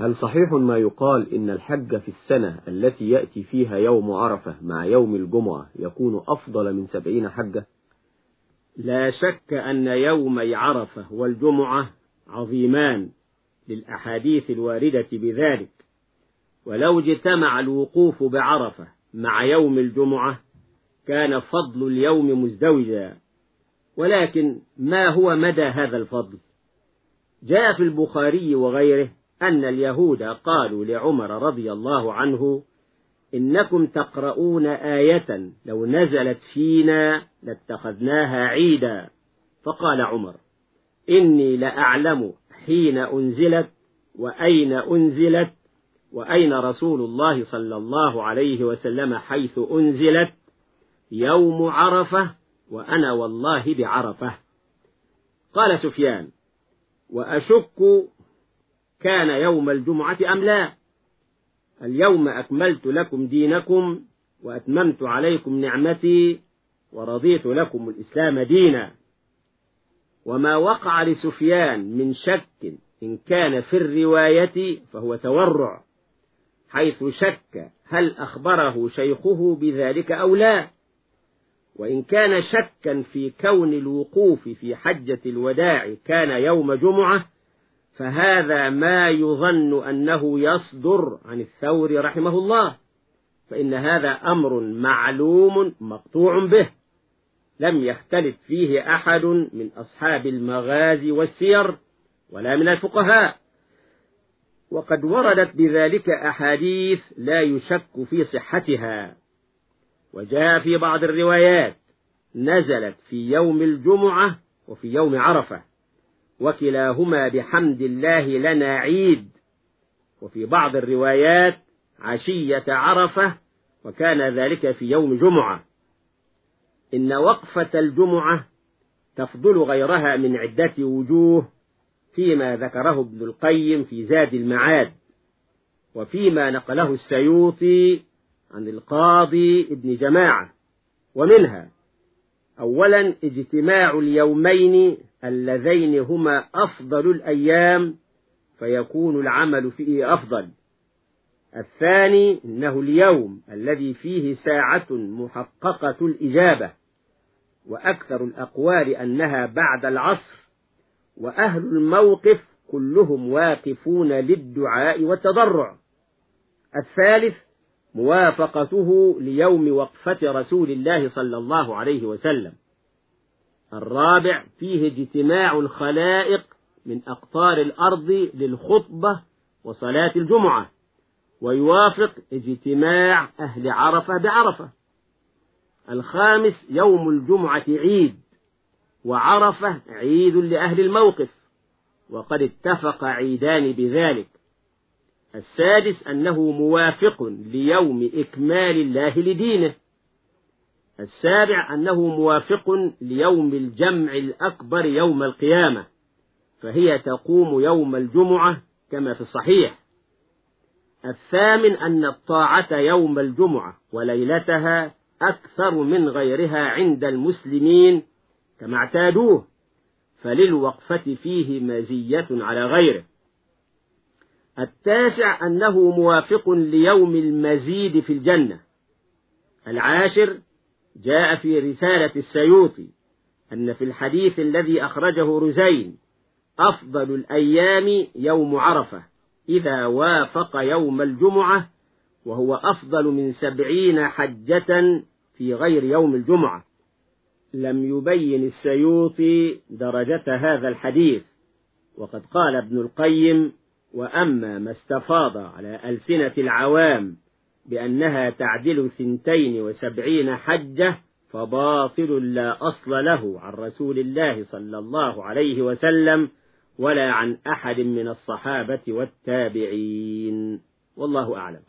هل صحيح ما يقال إن الحج في السنة التي يأتي فيها يوم عرفة مع يوم الجمعة يكون أفضل من سبعين حجة؟ لا شك أن يومي عرفة والجمعة عظيمان للأحاديث الواردة بذلك. ولو اجتمع الوقوف بعرفة مع يوم الجمعة كان فضل اليوم مزدوجا. ولكن ما هو مدى هذا الفضل؟ جاء في البخاري وغيره أن اليهود قالوا لعمر رضي الله عنه إنكم تقرؤون آية لو نزلت فينا لاتخذناها عيدا. فقال عمر إني لأعلم حين أنزلت وأين أنزلت وأين رسول الله صلى الله عليه وسلم حيث أنزلت يوم عرفة وأنا والله بعرفة. قال سفيان وأشك كان يوم الجمعة أم لا؟ اليوم أكملت لكم دينكم وأتممت عليكم نعمتي ورضيت لكم الإسلام دينا. وما وقع لسفيان من شك إن كان في الرواية فهو تورع حيث شك هل أخبره شيخه بذلك أو لا. وإن كان شكا في كون الوقوف في حجة الوداع كان يوم جمعة فهذا ما يظن أنه يصدر عن الثور رحمه الله فإن هذا أمر معلوم مقطوع به لم يختلف فيه أحد من أصحاب المغازي والسير ولا من الفقهاء. وقد وردت بذلك أحاديث لا يشك في صحتها. وجاء في بعض الروايات نزلت في يوم الجمعة وفي يوم عرفة. وكلاهما بحمد الله لنا عيد. وفي بعض الروايات عشية عرفة وكان ذلك في يوم جمعة. إن وقفة الجمعة تفضل غيرها من عدة وجوه فيما ذكره ابن القيم في زاد المعاد وفيما نقله السيوطي عن القاضي ابن جماعة. ومنها أولا اجتماع اليومين اللذين هما أفضل الأيام فيكون العمل فيه أفضل. الثاني إنه اليوم الذي فيه ساعة محققة الإجابة وأكثر الأقوال أنها بعد العصر وأهل الموقف كلهم واقفون للدعاء والتضرع. الثالث موافقته ليوم وقفة رسول الله صلى الله عليه وسلم. الرابع فيه اجتماع الخلائق من أقطار الأرض للخطبة وصلاة الجمعة ويوافق اجتماع أهل عرفة بعرفة. الخامس يوم الجمعة عيد وعرفة عيد لأهل الموقف وقد اتفق عيدان بذلك. السادس أنه موافق ليوم إكمال الله لدينه. السابع أنه موافق ليوم الجمع الأكبر يوم القيامة فهي تقوم يوم الجمعة كما في الصحيح. الثامن أن الطاعة يوم الجمعة وليلتها أكثر من غيرها عند المسلمين كما اعتادوه فللوقفة فيه مزية على غيره. التاسع أنه موافق ليوم المزيد في الجنة العاشر جاء في رسالة السيوطي أن في الحديث الذي أخرجه رزين أفضل الأيام يوم عرفة إذا وافق يوم الجمعة وهو أفضل من سبعين حجة في غير يوم الجمعة. لم يبين السيوطي درجة هذا الحديث وقد قال ابن القيم وأما ما استفاض على ألسنة العوام بأنها تعدل ثنتين وسبعين حجة فباطل لا أصل له عن رسول الله صلى الله عليه وسلم ولا عن أحد من الصحابة والتابعين. والله أعلم.